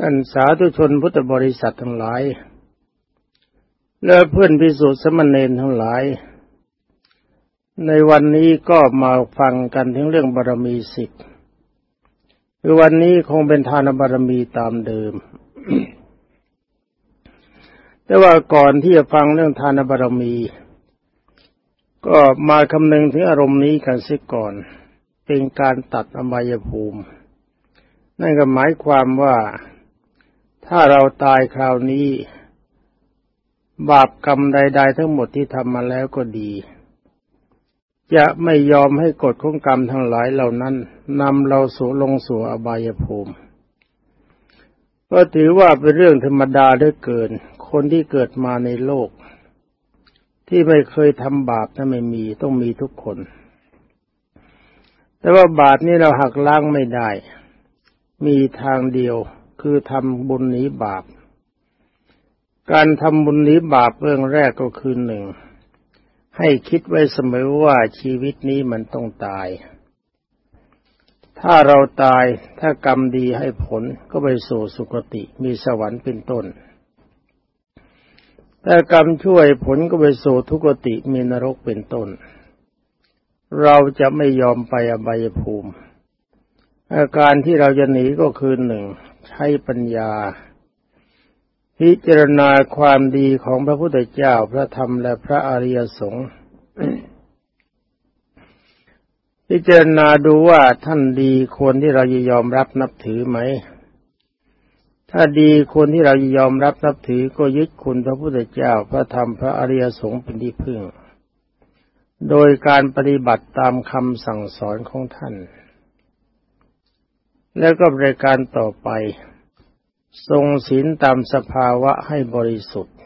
ท่านสาธุชนพุทธบริษัททั้งหลาย และเพื่อนพิสุทธิสมณเณรทั้งหลาย ในวันนี้ก็มาฟังกันถึงเรื่องบารมีสิบคือวันนี้คงเป็นทานบารมีตามเดิม แต่ว่าก่อนที่จะฟังเรื่องทานบารมี ก็มาคำนึงถึงอารมณ์นี้กันสิก่อน เป็นการตัดอบายภูมิ นั่นก็หมายความว่า ถ้าเราตายคราวนี้ บาปกรรมใด ๆ ทั้งหมดที่ทำมาแล้วก็ดี จะไม่ยอมให้กฎของกรรมทั้งหลายเหล่านั้นนำเราสู่ลงสู่อบายภูมิก็ถือว่าเป็นเรื่องธรรมดาได้เกิน คนที่เกิดมาในโลก ที่ไม่เคยทำบาปนั้นไม่มีต้องมีทุกคน แต่ว่าบาปนี้เราหักล้างไม่ได้ มีทางเดียว คือทำบุญหนีบาป การทำบุญหนีบาปเรื่องแรกก็คือหนึ่งให้คิดไว้เสมอว่าชีวิตนี้มันต้องตาย ถ้าเราตายถ้ากรรมดีให้ผลก็ไปสู่สุคติมีสวรรค์เป็นต้น ถ้ากรรมช่วยผลก็ไปสู่ทุกติมีนรกเป็นต้น เราจะไม่ยอมไปอบายภูมิ อาการที่เราจะหนีก็คือหนึ่ง ใช้ปัญญา พิจารณาความดีของพระพุทธเจ้าพระธรรมและพระอริยสงฆ์พิจารณาดูว่าท่านดีควรที่เราจะยอมรับนับถือไหม ถ้าดีควรที่เราจะยอมรับนับถือก็ยึดคุณพระพุทธเจ้าพระธรรมพระอริยสงฆ์เป็นที่พึ่ง โดยการปฏิบัติตามคำสั่งสอนของท่าน แล้วก็บริการต่อไป ทรงศีลตามสภาวะให้บริสุทธิ์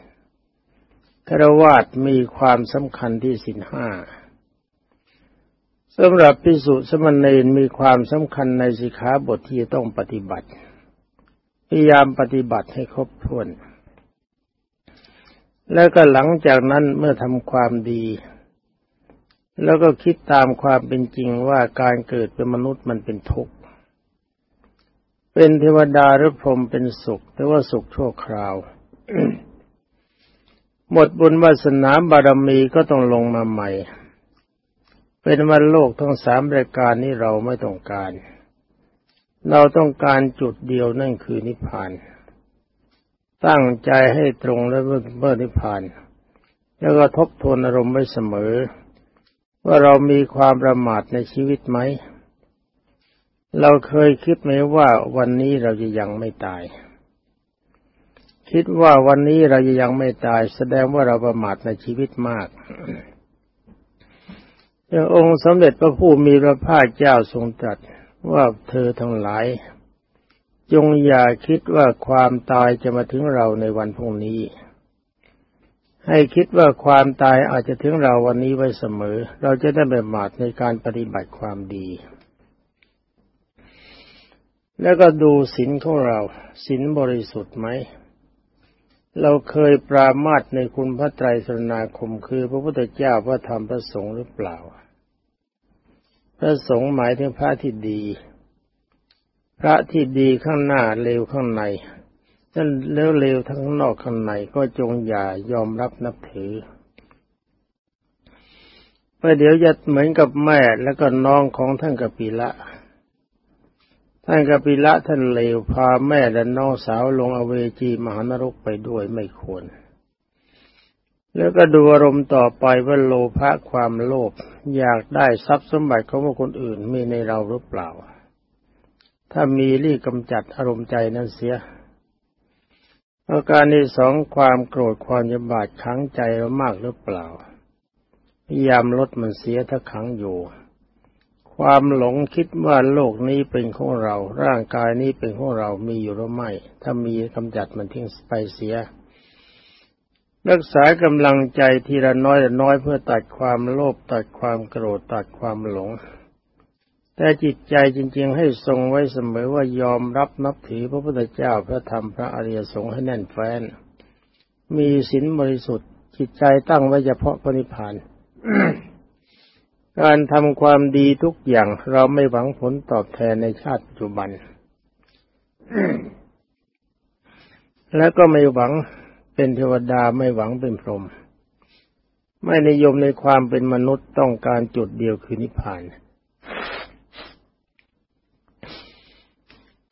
ครวาสมีความสำคัญที่สินห้าสำหรับพิสุสมณเณรมีความสำคัญในสิกขาบทที่ต้องปฏิบัติ พยายามปฏิบัติให้ครบถ้วน แล้วก็หลังจากนั้นเมื่อทำความดี แล้วก็คิดตามความเป็นจริงว่าการเกิดเป็นมนุษย์มันเป็นทุกข์ เป็นเทวดาหรือพรหมเป็นสุข แต่ว่าสุขชั่วคราว หมดบุญวาสนาบารมีก็ต้องลงมาใหม่ เป็นวันโลกทั้งสามรายการนี้เราไม่ต้องการ เราต้องการจุดเดียวนั่นคือนิพพาน ตั้งใจให้ตรงและเมื่อนิพพาน แล้วก็ทบทวนอารมณ์ไว้เสมอ ว่าเรามีความประมาทในชีวิตไหม เราเคยคิดไหมว่าวันนี้เราจะยังไม่ตาย คิดว่าวันนี้เราจะยังไม่ตาย แสดงว่าเราประมาทในชีวิตมากององค์สมเด็จพระผู้มีพระภาคเจ้าทรงตรัสว่าเธอทั้งหลาย จงอย่าคิดว่าความตายจะมาถึงเราในวันพรุ่งนี้ ให้คิดว่าความตายอาจจะถึงเราวันนี้ไว้เสมอ เราจะได้ไม่มาทในการปฏิบัติความดี แล้วก็ดูศีลของเราศีลบริสุทธิ์ไหม เราเคยปรามาสในคุณพระไตรสรณาคมคือพระพุทธเจ้าพระธรรมพระสงฆ์หรือเปล่า พระสงฆ์หมายถึงพระที่ดี พระที่ดีข้างหน้าเลวข้างในนั่นแล้วเลวทั้งนอกข้างในก็จงอย่ายอมรับนับถือเพราะเดี๋ยวจะเหมือนกับแม่แล้วก็น้องของท่านกปิละ ท่านกปิละท่านเลวพาแม่และน้องสาวลงอเวจีมหานรกไปด้วยไม่ควร แล้วก็ดูอารมณ์ต่อไปว่าโลภะความโลภอยากได้ทรัพย์สมบัติของคนอื่นมีในเราหรือเปล่า ถ้ามีรีกำจัดอารมณ์ใจนั้นเสียอาการที่สองความโกรธความยบาดขังใจเรามากหรือเปล่า พยายามลดมันเสียถ้าขังอยู่ ความหลงคิดว่าโลกนี้เป็นของเรา ร่างกายนี้เป็นของเรา มีอยู่หรือไม่ ถ้ามีกำจัดมันทิ้งไปเสีย รักษากำลังใจทีละน้อยละน้อยเพื่อตัดความโลภตัดความโกรธตัดความหลง แต่จิตใจจริง ๆ ให้ทรงไว้เสมอว่ายอมรับนับถือพระพุทธเจ้าพระธรรมพระอริยสงฆ์ให้แน่นแฟ้น มีศีลบริสุทธิ์ จิตใจตั้งไว้เฉพาะพระนิพพาน การทำความดีทุกอย่างเราไม่หวังผลตอบแทนในชาติปัจจุบัน แล้วก็ไม่หวังเป็นเทวดาไม่หวังเป็นพรหมไม่นิยมในความเป็นมนุษย์ต้องการจุดเดียวคือนิพพาน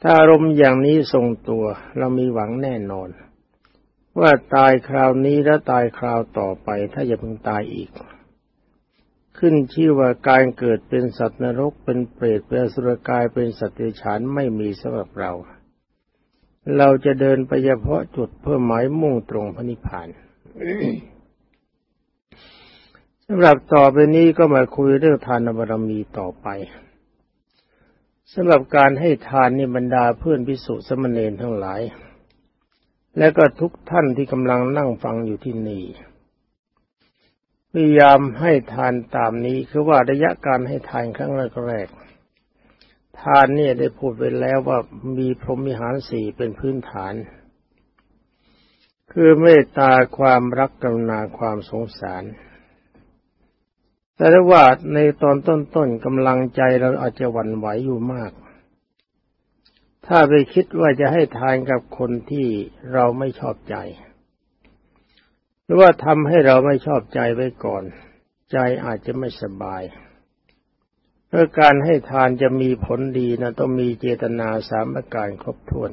ถ้าอารมณ์อย่างนี้ทรงตัวเรามีหวังแน่นอน ว่าตายคราวนี้แล้วตายคราวต่อไปถ้าจะเพิ่งตายอีก ขึ้นชื่อว่าการเกิดเป็นสัตว์นรกเป็นเปรตเป็นสุรกายเป็นสัตว์เดรัจฉานไม่มีสำหรับเรา เราจะเดินไปเฉพาะจุดเพื่อหมายมุ่งตรงพระนิพพานสำหรับต่อไปนี้ก็มาคุยเรื่องทานบารมีต่อไปสำหรับการให้ทานนี่บรรดาเพื่อนพิสุสมณเณรทั้งหลาย และก็ทุกท่านที่กำลังนั่งฟังอยู่ที่นี่ พยายามให้ทานตามนี้คือว่าระยะการให้ทานครั้งแรกๆทานเนี่ยได้พูดไปแล้วว่ามีพรหมิหารสี่เป็นพื้นฐาน คือเมตตาความรักกรุณาความสงสาร แต่ว่าในตอนต้นๆกำลังใจเราอาจจะหวั่นไหวอยู่มาก ถ้าไปคิดว่าจะให้ทานกับคนที่เราไม่ชอบใจ รือว่าทำให้เราไม่ชอบใจไว้ก่อน ใจอาจจะไม่สบายเพื่อการให้ทานจะมีผลดีนะต้องมีเจตนาสามประการครบถ้วน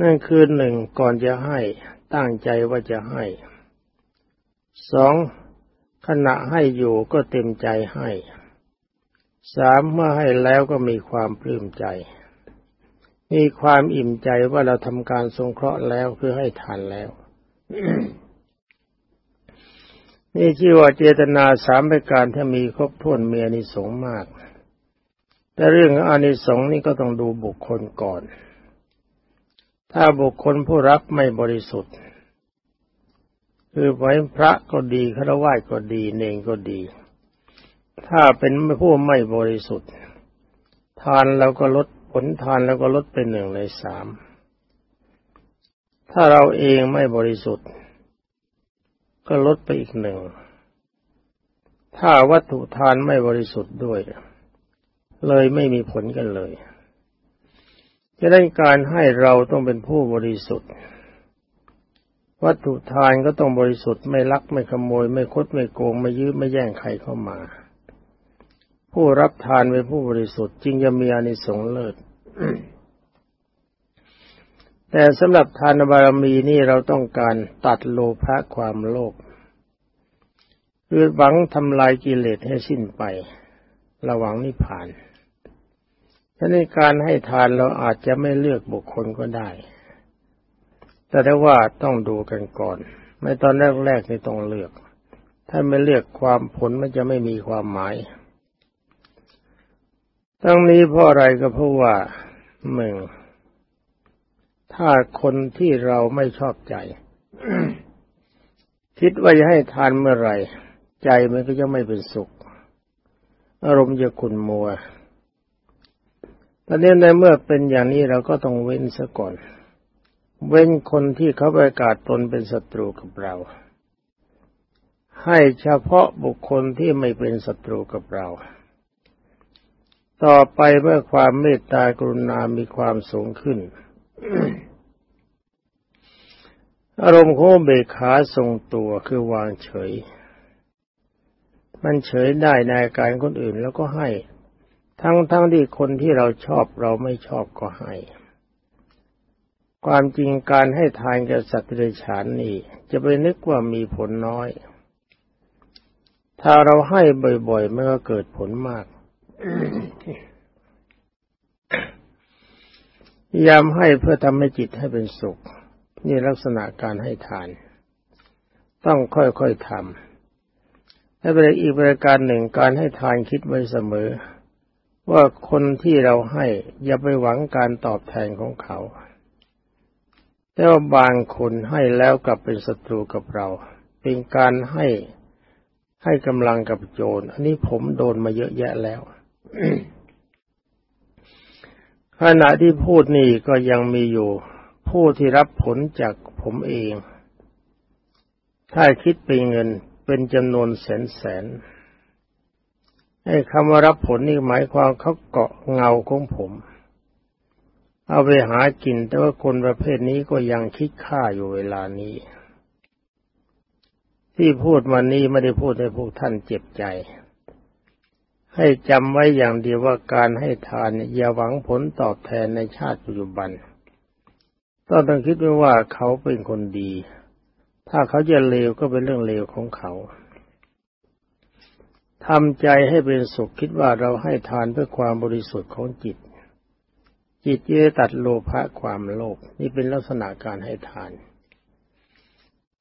นั่นคือหนึ่งก่อนจะให้ตั้งใจว่าจะให้สองขณะให้อยู่ก็เต็มใจให้สามเมื่อให้แล้วก็มีความปลื้มใจ มีความอิ่มใจว่าเราทำการสงเคราะห์แล้วคือให้ทานแล้ว นี่ชื่อว่าเจตนาสามประการถ้ามีครบถ้วนมีอนิสงส์มาก แต่เรื่องอานิสงส์นี่ก็ต้องดูบุคคลก่อน ถ้าบุคคลผู้รับไม่บริสุทธิ์ คือไว้พระก็ดีฆราวาสก็ดีเนงก็ดี ถ้าเป็นผู้ไม่บริสุทธิ์ ทานแล้วก็ลดผลทานแล้วก็ลดเป็นหนึ่งในสาม ถ้าเราเองไม่บริสุทธิ์ ก็ลดไปอีกหนึ่ง ถ้าวัตถุทานไม่บริสุทธิ์ด้วย เลยไม่มีผลกันเลยจะได้การให้เราต้องเป็นผู้บริสุทธิ์ วัตถุทานก็ต้องบริสุทธิ์ไม่ลักไม่ขโมย ไม่คดไม่โกง ไม่ยื้อไม่แย่งใครเข้ามา ผู้รับทานเป็นผู้บริสุทธิ์จึงจะมีอานิสงส์เลิศ แต่สำหรับทานบารมีนี่เราต้องการตัดโลภะความโลภคือหวังทำลายกิเลสให้สิ้นไป ระหวังนิพพานถ้าในการให้ทานเราอาจจะไม่เลือกบุคคลก็ได้ แต่ได้ว่าต้องดูกันก่อน ไม่ตอนแรกๆนี่ต้องเลือก ถ้าไม่เลือกความผลมันจะไม่มีความหมาย ทั้งนี้เพราะอะไรก็เพราะว่าหนึ่ง ถ้าคนที่เราไม่ชอบใจ คิดว่าจะให้ทานเมื่อไหร่ ใจมันก็จะไม่เป็นสุข อารมณ์จะขุ่นมัวตอนนี้ในเมื่อเป็นอย่างนี้เราก็ต้องเว้นซะก่อน เว้นคนที่เขาประกาศตนเป็นศัตรูกับเรา ให้เฉพาะบุคคลที่ไม่เป็นศัตรูกับเรา ต่อไปเมื่อความเมตตากรุณามีความสูงขึ้น อารมณ์ของเบขาทรงตัวคือวางเฉย มันเฉยได้ในการคนอื่นแล้วก็ให้ ทั้งๆทที่คนที่เราชอบเราไม่ชอบก็ให้ ความจริงการให้ทานกับสัตว์เดรัจฉานนี่ จะไปนึกว่ามีผลน้อย ถ้าเราให้บ่อยๆมันก็เกิดผลมากพ ยามให้เพื่อทำให้จิตให้เป็นสุข นี่ลักษณะการให้ทาน ต้องค่อยๆทำและเป็นอีกประการหนึ่งการให้ทานคิดไว้เสมอ ว่าคนที่เราให้อย่าไปหวังการตอบแทนของเขา แต่ว่าบางคนให้แล้วกลับเป็นศัตรูกับเรา เป็นการให้ให้กำลังกับโจร อันนี้ผมโดนมาเยอะแยะแล้ว ขณะที่พูดนี่ก็ยังมีอยู่ ผู้ที่รับผลจากผมเอง ถ้าคิดเป็นเงินเป็นจำนวนแสนแสนไอ้คำว่ารับผลนี่หมายความเขาเกาะเงาของผม เอาไปหากิน แต่ว่าคนประเภทนี้ก็ยังคิดฆ่าอยู่เวลานี้ ที่พูดวันนี้ไม่ได้พูดให้พวกท่านเจ็บใจ ให้จำไว้อย่างเดียวว่าการให้ทานอย่าหวังผลตอบแทนในชาติปัจจุบันต้องต้องคิดไว้ว่าเขาเป็นคนดี ถ้าเขาจะเลวก็เป็นเรื่องเลวของเขาทำใจให้เป็นสุขคิดว่าเราให้ทานเพื่อความบริสุทธิ์ของจิต จิตจะตัดโลภะความโลภนี่เป็นลักษณะการให้ทาน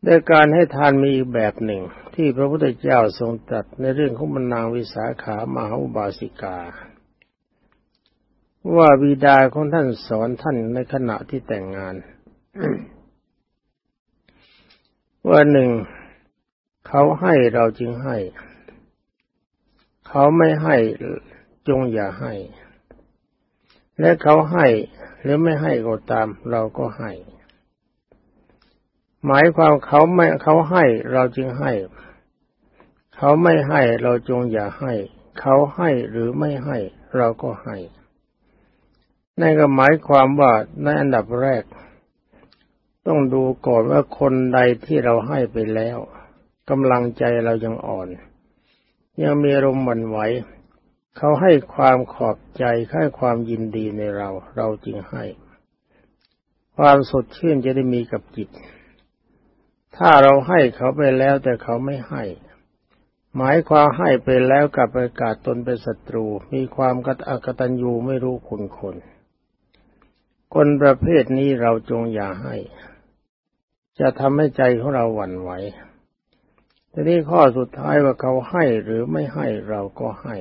โดยการให้ทานมีอีกแบบหนึ่ง ที่พระพุทธเจ้าทรงตรัสในเรื่องของมนางวิสาขามหาบาสิกา ว่าบิดาของท่านสอนท่านในขณะที่แต่งงาน ว่าหนึ่ง เขาให้เราจึงให้ เขาไม่ให้จงอย่าให้ และเขาให้หรือไม่ให้ก็ตามเราก็ให้ หมายความเขาไม่เขาให้เราจึงให้ เขาไม่ให้เราจงอย่าให้ เขาให้หรือไม่ให้ เราก็ให้นั่นก็หมายความว่าในอันดับแรก ต้องดูก่อนว่าคนใดที่เราให้ไปแล้วกำลังใจเรายังอ่อน ยังมีอารมหวั่นไหวเขาให้ความขอบใจให้ความยินดีในเรา เราจึงให้ ความสดชื่นจะได้มีกับจิต ถ้าเราให้เขาไปแล้วแต่เขาไม่ให้ หมายความให้ไปแล้วกลับประกาศตนเป็นศัตรู มีความกตอกตัญญูไม่รู้คุณคนคนประเภทนี้เราจงอย่าให้ จะทำให้ใจของเราหวั่นไหวทีนี้ข้อสุดท้ายว่าเขาให้หรือไม่ให้เราก็ให้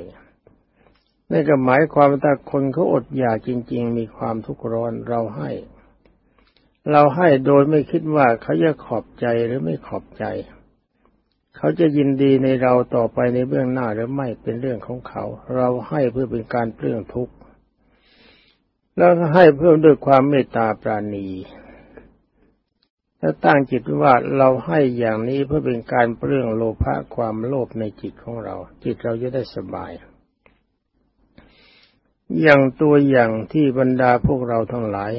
นี่ก็หมายความว่าคนเขาอดอยากจริง ๆ มีความทุกข์ร้อนเราให้ เราให้โดยไม่คิดว่าเขาจะขอบใจหรือไม่ขอบใจ เขาจะยินดีในเราต่อไปในเบื้องหน้าหรือไม่เป็นเรื่องของเขา เราให้เพื่อเป็นการเปลื้องทุกข์แล้วให้เพื่อด้วยความเมตตาปราณีถ้าตั้งจิตว่าเราให้อย่างนี้เพื่อเป็นการเปลื้องโลภะความโลภในจิตของเรา จิตเราจะได้สบาย อย่างตัวอย่างที่บรรดาพวกเราทั้งหลาย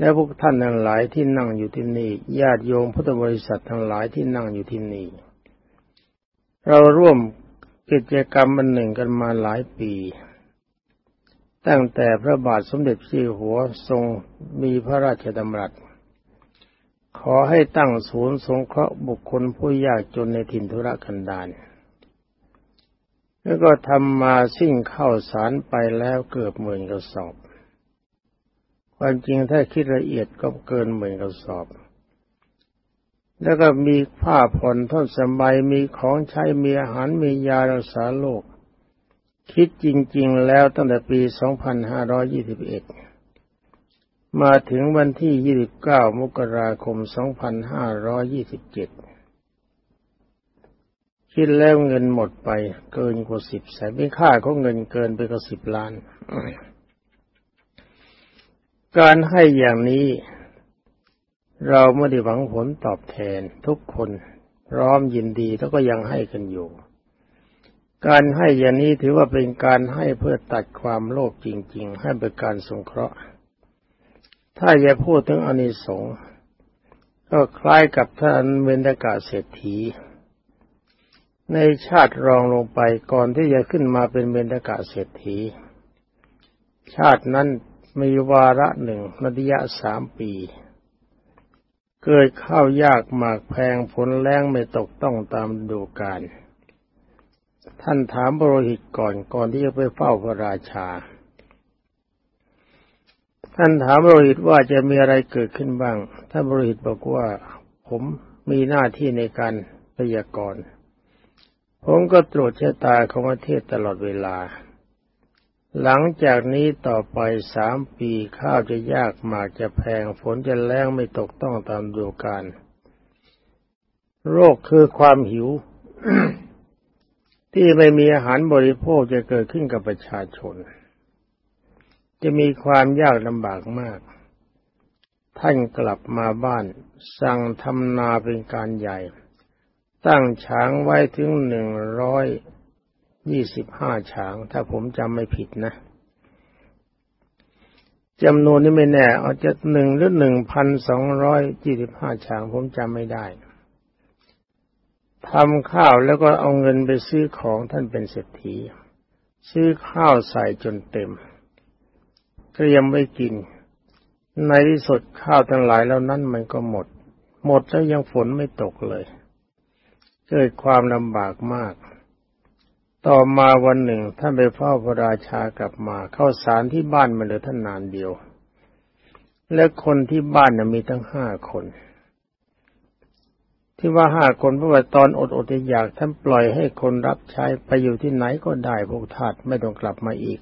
และพวกท่านทั้งหลายที่นั่งอยู่ที่นี่ญาติโยมพุทธบริษัททั้งหลายที่นั่งอยู่ที่นี่ เราร่วมกิจกรรมมันหนึ่งกันมาหลายปี ตั้งแต่พระบาทสมเด็จพระเจ้าหัวทรงมีพระราชดำรัส ขอให้ตั้งศูนย์สงเคราะห์บุคคลผู้ยากจนในถิ่นธุรกันดารแล้วก็ทำมาสิ่งเข้าสารไปแล้วเกือบหมื่นกระสอบ ความจริงถ้าคิดละเอียดก็เกินหมื่นกระสอบ แล้วก็มีผ้าผ่อนท่อนสบายมีของใช้มีอาหารมียารักษาโรคคิดจริง ๆ แล้วตั้งแต่ปี 2521 มาถึงวันที่ 29 มกราคม 2527 คิดแล้วเงินหมดไปเกินกว่าสิบแสนไม่ค่าของเงินเกินไปกว่าสิบล้าน การให้อย่างนี้ เราไม่ได้หวังผลตอบแทนทุกคนพร้อมยินดีแล้วก็ยังให้กันอยู่ การให้อย่างนี้ถือว่าเป็นการให้เพื่อตัดความโลภจริง ๆ ให้เป็นการสงเคราะห์ ถ้าจะพูดถึงอนิสงส์ก็คล้ายกับท่านเวนกาเศรษฐี ในชาติรองลงไปก่อนที่จะขึ้นมาเป็นเบญกาเศรษฐี ชาตินั้น มีวาระหนึ่งระยะสามปี เกิดข้าวยากหมากแพงผลแรงไม่ตกต้องตามดูการท่านถามบรหิตก่อนก่อนที่จะไปเฝ้าพระราชา ท่านถามบรหิตว่าจะมีอะไรเกิดขึ้นบ้าง ท่านบรหิตบอกว่าผมมีหน้าที่ในการพยากรณ์ผมก็ตรวจชะตาของประเทศตลอดเวลา หลังจากนี้ต่อไปสามปีข้าวจะยากหมากจะแพงฝนจะแรงไม่ตกต้องตามดูการ โรคคือความหิว ที่ไม่มีอาหารบริโภคจะเกิดขึ้นกับประชาชน จะมีความยากลำบากมาก ท่านกลับมาบ้าน สั่งทำนาเป็นการใหญ่ ตั้งช้างไว้ถึงหนึ่งร้อย ยี่สิบห้าช้าง ถ้าผมจำไม่ผิดนะจำนวนนี้ไม่แน่ อาจจะหนึ่งหรือหนึ่งพันสองร้อยยี่สิบห้าชาง ผมจำไม่ได้ทำข้าวแล้วก็เอาเงินไปซื้อของท่านเป็นเศรษฐี ซื้อข้าวใส่จนเต็ม เตรียมไว้กิน ในที่สุดข้าวทั้งหลายแล้วนั้นมันก็หมด หมดแล้วยังฝนไม่ตกเลย เกิดความลำบากมาก ต่อมาวันหนึ่งท่านไปเฝ้าพระราชากลับมา เข้าสารที่บ้านมาเหลือท่านนานเดียว และคนที่บ้านน่ะมีทั้งห้าคน ที่ว่าห้าคนเพราะว่าตอนอดอดอยากท่านปล่อยให้คนรับใช้ไปอยู่ที่ไหนก็ได้พวกทาสไม่ต้องกลับมาอีก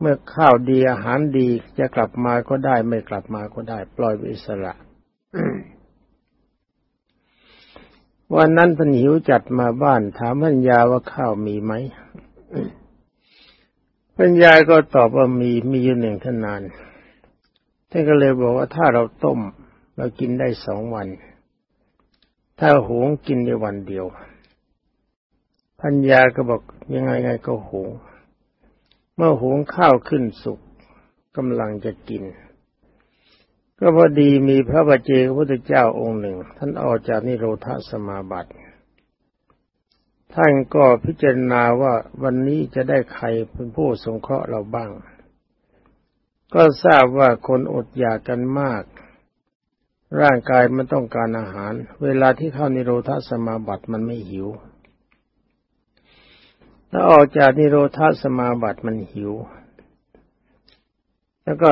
เมื่อข้าวดีอาหารดีจะกลับมาก็ได้ไม่กลับมาก็ได้ ปล่อยอิสระ วันนั้นพันหิวจัดมาบ้านถามพัญญาว่าข้าวมีไหมพัญญาก็ตอบว่ามีมีอยู่หนึ่งท่านนานท่านก็เลยบอกว่าถ้าเราต้ม เรากินได้สองวัน ถ้าหุงกินในวันเดียว พัญญาก็บอกยังไงไงก็หุงเมื่อหุงข้าวขึ้นสุกกำลังจะกิน ก็พอดีมีพระบาเจพระพุทธเจ้าองค์หนึ่ง ท่านออกจากนิโรธสมาบัติท่านก็พิจารณาว่าวันนี้จะได้ใครเป็นผู้สงเคราะห์เราบ้าง ก็ทราบว่าคนอดอยากกันมาก ร่างกายมันต้องการอาหาร เวลาที่เข้านิโรธสมาบัติมันไม่หิวแล้วออกจากนิโรธสมาบัติมันหิว แล้วก็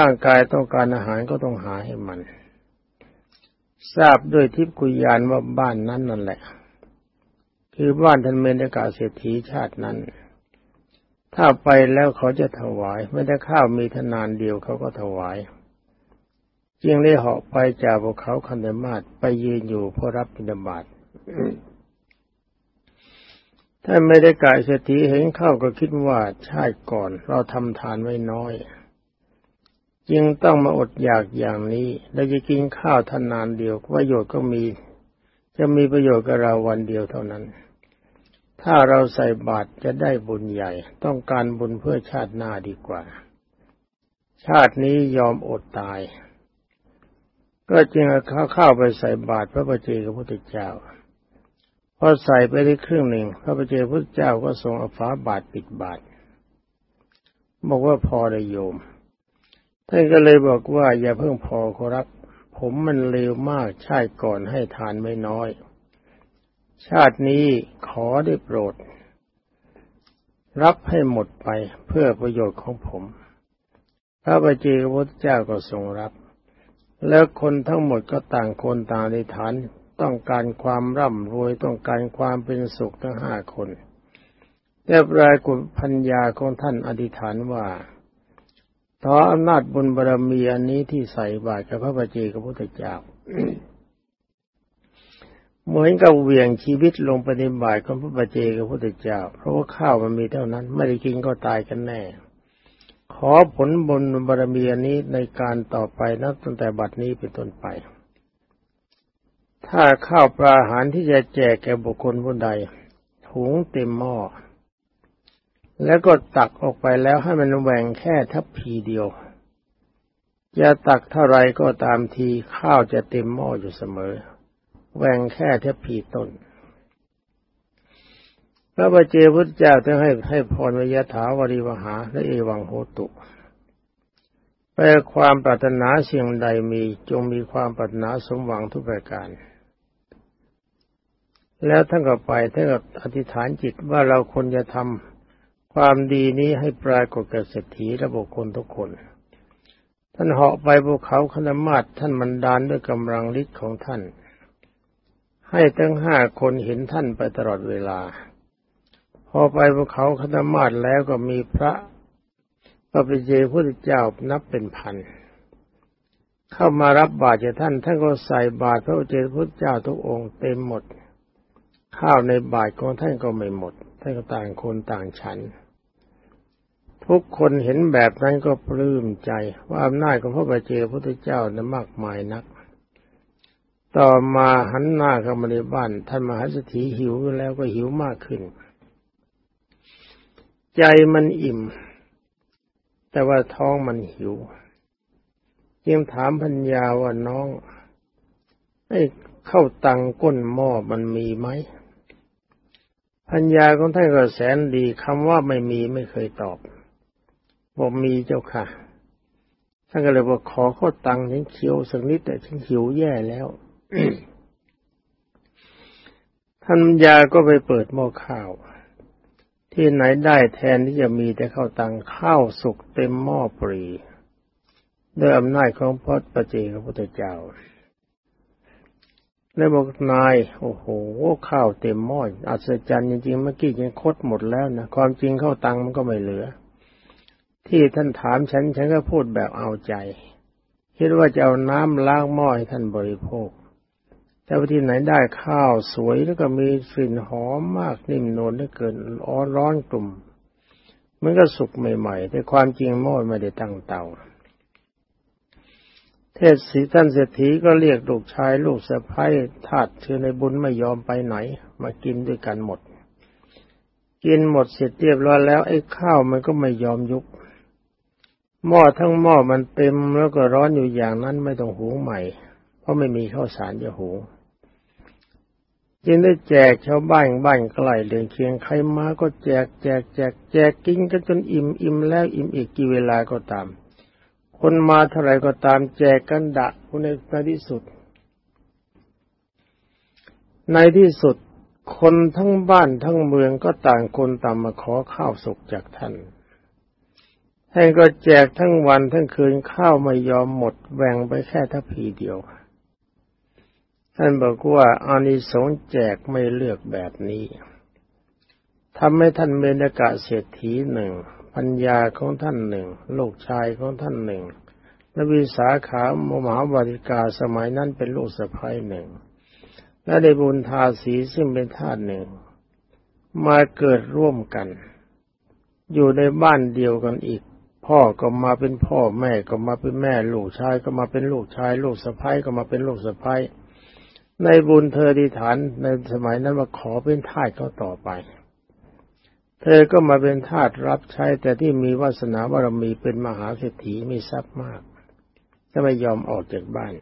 ร่างกายต้องการอาหารก็ต้องหาให้มัน ทราบด้วยทิพกุยานว่าบ้านนั้นนั่นแหละ คือบ้านท่านเมนกาเศรษฐีชาตินั้น ถ้าไปแล้วเขาจะถวาย ไม่ได้ข้าวมีทนานเดียวเขาก็ถวายจึงได้เหาะไปจากภูเขาคันธมาศไปยืนอยู่เพื่อรับบิณฑบาตถ้าไม่ได้กายเสติเห็นเข้าก็คิดว่าชาติก่อน เราทำทานไว้น้อย จึงต้องมาอดอยากอย่างนี้เราจะกินข้าวทานนานเดียวประโยชน์ก็มี จะมีประโยชน์กับเราวันเดียวเท่านั้น ถ้าเราใส่บาตรจะได้บุญใหญ่ ต้องการบุญเพื่อชาติหน้าดีกว่า ชาตินี้ยอมอดตาย ก็จึงเข้าเข้าไปใส่บาตรพระประเจกับพระพุทธเจ้าพอใส่ไปได้ครึ่งหนึ่ง พระประเจพระพุทธเจ้าก็ทรงเอาฝาบาตรปิดบาตรบอกว่าพอได้โยม ท่านก็เลยบอกว่าอย่าเพิ่งพอขอรับ ผมมันเลวมากชาติก่อนให้ทานไม่น้อย ชาตินี้ขอได้โปรด รับให้หมดไปเพื่อประโยชน์ของผมพระประเจกพระเจ้าก็ทรงรับ แล้วคนทั้งหมดก็ต่างคนต่างในฐานต้องการความร่ำรวยต้องการความเป็นสุขทั้งห้าคนแต่ปรากฏพัญญาของท่านอธิษฐานว่า ขออำนาจบุญบารมีอันนี้ที่ใส่บาตรกับพระบาเจกับพระพุทธเจ้าเหมือนกับเวียงชีวิตลงไปในบาตรของพระบาเจกับพระพุทธเจ้า เพราะว่าข้าวมันมีเท่านั้น ไม่ได้กินก็ตายกันแน่ ขอผลบุญบารมีอันนี้ในการต่อไปนับตั้งแต่บัดนี้เป็นต้นไป ถ้าข้าวปลาอาหารที่จะแจกแก่บุคคลผู้ใดถุงเต็มหม้อ แล้วก็ตักออกไปแล้วให้มันแหว่งแค่ทัพพีเดียว จะตักเท่าไรก็ตามทีข้าวจะเต็มหม้ออยู่เสมอ แหว่งแค่ทัพพีต้น พระบาเจพุทธเจ้าจะให้ให้พรวิยถาวริวหา และเอวังโหตุแปลความปรารถนาเสียงใดมีจงมีความปรารถนาสมหวังทุกประการ แล้วท่านก็ไปท่านก็อธิษฐานจิตว่าเราควรจะทำ ความดีนี้ให้ปรากฏแก่เศรษฐีและบุคคลทุกคน ท่านเหาะไปภูเขาคณมาศท่านมันดานด้วยกำลังฤทธิ์ของท่าน ให้ทั้งห้าคนเห็นท่านไปตลอดเวลา พอไปภูเขาคณมาศแล้วก็มีพระพระปิเจพุทธเจ้านับเป็นพัน เข้ามารับบาตรจากท่าน ท่านก็ใส่บาตรพระเจพุทธเจ้าทุกองค์เต็มหมด ข้าวในบาตรของท่านก็ไม่หมด ท่านก็ต่างคนต่างฉัน ทุกคนเห็นแบบนั้นก็ปลื้มใจ ว่าอำนาจของพระบาเจพุทธเจ้านั้นมากมายนัก ต่อมาหันหน้าเข้ามาในบ้านท่านมหาสถีหิวแล้วก็หิวมากขึ้น ใจมันอิ่ม แต่ว่าท้องมันหิวจึงถามพัญญาว่าน้องไอ้เข้าตังก้นหม้อมันมีไหมพัญญาของท่านก็แสนดีคำว่าไม่มีไม่เคยตอบ บอกมีเจ้าค่ะท่านก็เลยบอกขอข้าตังฉันเคี้ยวสักนิดแต่ฉันหิวแย่แล้วท่านยาก็ไปเปิดหม้อข้าว ที่ไหนได้แทนที่จะมีแต่ข้าวตังข้าวสุกเต็มหม้อปรีด้วยอำนาจของพระปเจกพระพุทธเจ้าแล้วบอกนาย โอ้โหข้าวเต็มหม้ออัศจรรย์จริงๆเมื่อกี้ยังคดหมดแล้วนะความจริงข้าวตังมันก็ไม่เหลือ ที่ท่านถามฉันฉันก็พูดแบบเอาใจ คิดว่าจะเอาน้ำล้างหม้อให้ท่านบริโภคแต่ว่าที่ไหนได้ข้าวสวยแล้วก็มีกลิ่นหอมมากนิ่มนวลได้เกินอ้อนร้อนกลุ่มมันก็สุกใหม่ๆแต่ความจริงหม้อไม่ได้ตั้งเตาเทศสีท่านเศรษฐีก็เรียกลูกชายลูกสะพ้ายทาดเชื่อในบุญไม่ยอมไปไหน มากินด้วยกันหมด กินหมดเสร็จเรียบร้อยแล้วไอ้ข้าวมันก็ไม่ยอมยุบ หม้อทั้งหม้อมันเต็มแล้วก็ร้อนอยู่อย่างนั้นไม่ต้องหุงใหม่ เพราะไม่มีข้าวสารจะหุงจึงได้แจกชาวบ้านบ้านใกล้เดินเคียงใครมาก็แจกแจกแจกแจกกินกันจนอิ่มอิ่มแล้วอิ่มอีกกี่เวลาก็ตาม คนมาเท่าไรก็ตามแจกกันดะคนในที่สุด ในที่สุดคนทั้งบ้านทั้งเมืองก็ต่างคนต่างมาขอข้าวสุกจากท่าน ท่านก็แจกทั้งวันทั้งคืนข้าวไม่ยอมหมดแบ่งไปแค่ทัพีเดียว ท่านบอกว่าอานิสงส์แจกไม่เลือกแบบนี้ทำให้ท่านเมนกะเศรษฐีหนึ่งปัญญาของท่านหนึ่งลูกชายของท่านหนึ่งและวิสาขามหาบริกาสมัยนั้นเป็นลูกสะพ้ายหนึ่ง และได้บุญทาสีซึ่งเป็นทาสหนึ่ง มาเกิดร่วมกัน อยู่ในบ้านเดียวกันอีก พ่อก็มาเป็นพ่อแม่ก็มาเป็นแม่ ลูกชายก็มาเป็นลูกชาย ลูกสะพ้ายก็มาเป็นลูกสะพ้ายในบุญเธอดีฐานในสมัยนั้นว่าขอเป็นทาสเขาต่อไป เธอก็มาเป็นทาสรับใช้แต่ที่มีวาสนาบารมีเป็นมหาเศรษฐีมีทรัพย์มากจะไม่ยอมออกจากบ้าน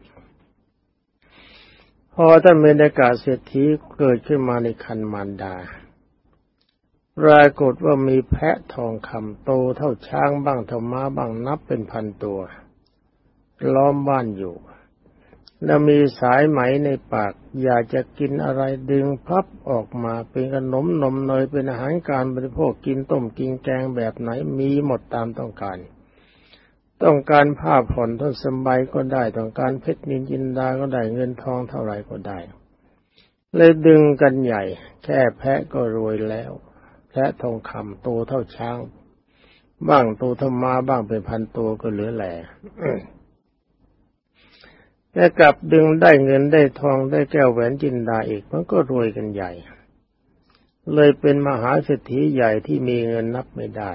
พอท่านเมนากาเศรษฐีเกิดขึ้นมาในคันมารดา ปรากฏว่ามีแพะทองคำโตเท่าช้างบ้างเท่าม้าบ้างนับเป็นพันตัว ล้อมบ้านอยู่ แล้วมีสายไหมในปาก อยากจะกินอะไรดึงพับออกมาเป็นขนมนมเนยเป็นอาหารการบริโภคกินต้มกินแกงแบบไหนมีหมดตามต้องการ ต้องการผ้าผ่อนทนสบายก็ได้ ต้องการเพชรนินจินดาก็ได้เงินทองเท่าไหร่ก็ได้เลยดึงกันใหญ่ แค่แพะก็รวยแล้ว แพะทองคำโตเท่าช้าง บ้างโตเท่ามาบ้างเป็นพันตัวก็เหลือแหล่แต่กลับดึงได้เงินได้ทองได้แก้วแหวนจินดาอีกมันก็รวยกันใหญ่ เลยเป็นมหาเศรษฐีใหญ่ที่มีเงินนับไม่ได้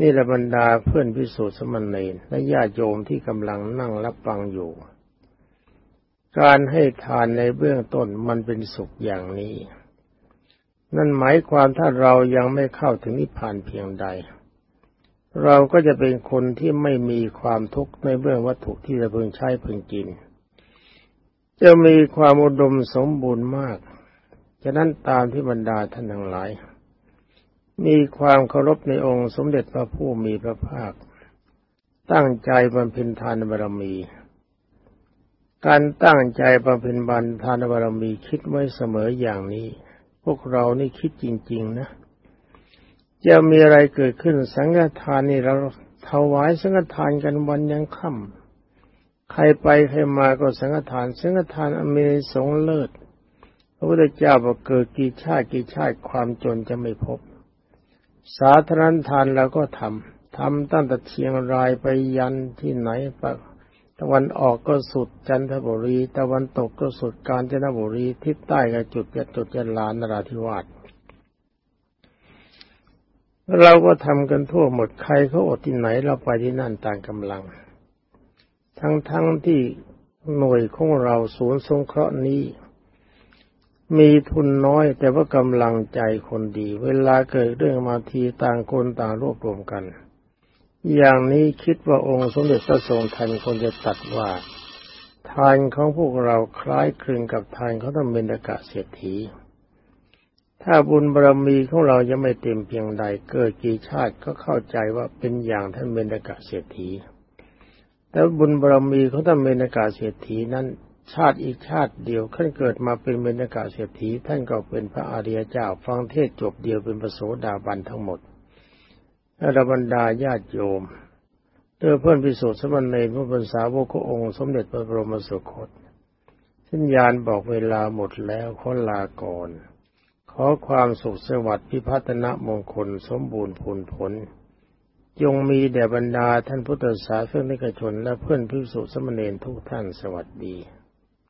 นี่ละบรรดาเพื่อนพิสูจน์สมณเณรและญาติโยมที่กำลังนั่งรับฟังอยู่ การให้ทานในเบื้องต้นมันเป็นสุขอย่างนี้ นั่นหมายความถ้าเรายังไม่เข้าถึงนิพพานเพียงใด เราก็จะเป็นคนที่ไม่มีความทุกข์ในเรื่องวัตถุที่จะพึงใช้พึงกิน จะมีความอุดมสมบูรณ์มาก ฉะนั้นตามที่บรรดาท่านทั้งหลาย มีความเคารพในองค์สมเด็จพระผู้มีพระภาค ตั้งใจบำเพ็ญทานบารมี การตั้งใจบำเพ็ญบันทานบารมีคิดไว้เสมออย่างนี้ พวกเรานี่คิดจริง ๆ นะ จะมีอะไรเกิดขึ้น สังฆทานนี่เราถวายสังฆทานกันวันยังค่ำใครไปใครมาก็สังฆทาน สังฆทานอเมริสงเลิศพระพุทธเจ้าบอกเกิดกี่ชาติกี่ชาติความจนจะไม่พบ สาธารณทานเราก็ทำทำตั้งแต่เชียงรายไปยันที่ไหนปะ ตะวันออกก็สุดจันทบุรี ตะวันตกก็สุดกาญจนบุรี ทิศใต้ก็จุดจุดจันลานนราธิวาสเราก็ทำกันทั่วหมดใครเขาอดที่ไหนเราไปที่นั่นต่างกำลัง ทั้งๆทที่หน่วยของเราศูนย์สงเคราะห์นี้ มีทุนน้อยแต่ว่ากำลังใจคนดี เวลาเกิดเรื่องมาทีต่างคนต่างรวบรวมกัน อย่างนี้คิดว่าองค์สมเด็จพระทรงทันคงจะตัดว่า ทานของพวกเราคล้ายคลึงกับทานของท่านเบญกะเศรษฐี ถ้าบุญบารมีของเรายังไม่เต็มเพียงใดเกิดกี่ชาติก็เข้าใจว่าเป็นอย่างท่านเบญกะเศรษฐี แต่บุญบารมีของท่านเบญกะเศรษฐีนั้นชาติอีกชาติเดียวขั้นเกิดมาเป็นเบญกะเศรษฐีท่านก็เป็นพระอริยเจ้าฟังเทศจบเดียวเป็นพระโสดาบันทั้งหมด และบรรดาญาติโยมเพื่อเพื่อนพิสุทธิ์สมณเณรพระบรรษาวกองค์สมเด็จพระบรมสุคตสัญญาณบอกเวลาหมดแล้วขอลาก่อน ขอความสุขสวัสดิ์พิพัฒนมงคลสมบูรณ์ผลผล จงมีแด่บรรดาท่านพุทธศาสนิกชนและเพื่อนพิสุทธิ์สมณเณรทุกท่านสวัสดี